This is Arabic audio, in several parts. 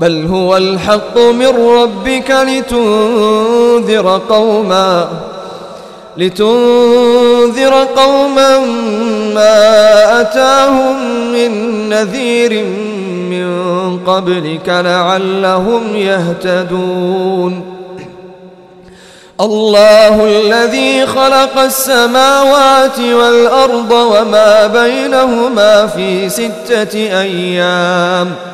بل هو الحق من ربك لتنذر قوما لتنذر قوما ما أتاهم من نذير من قبلك لعلهم يهتدون. الله الذي خلق السماوات والأرض وما بينهما في ستة أيام ۖ.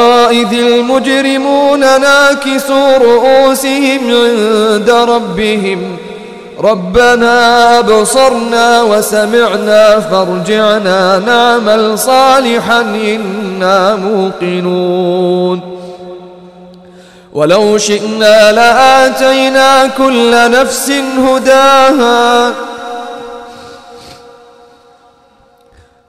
إذ المجرمون ناكسوا رؤوسهم عند ربهم. ربنا أبصرنا وسمعنا فارجعنا نعمل صالحا إنا موقنون. ولو شئنا لآتينا كل نفس هداها.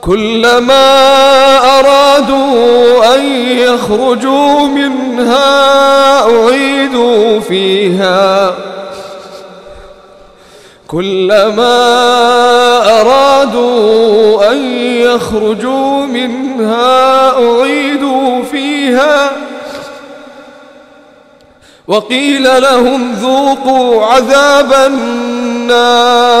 كلما أرادوا أن يخرجوا منها أعيدوا فيها. كلما أرادوا أن يخرجوا منها أعيدوا فيها. وقيل لهم ذوقوا عذاب النار.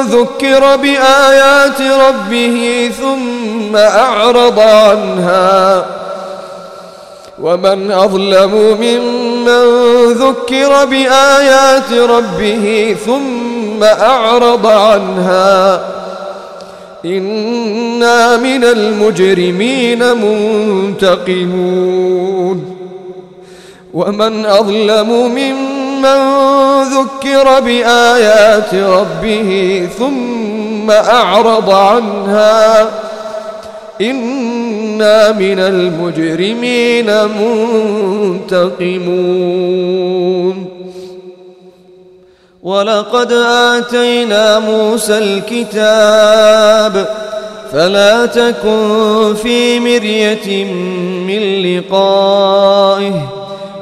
ذكر بآيات ربه ثم أعرض عنها. ومن أظلم ممن ذكر بآيات ربه ثم أعرض عنها. إنا من المجرمين منتقمون. ومن أظلم ممن ذكر بآيات ربه ثم أعرض عنها. إنا من المجرمين منتقمون. ولقد آتينا موسى الكتاب فلا تكن في مرية من لقائه.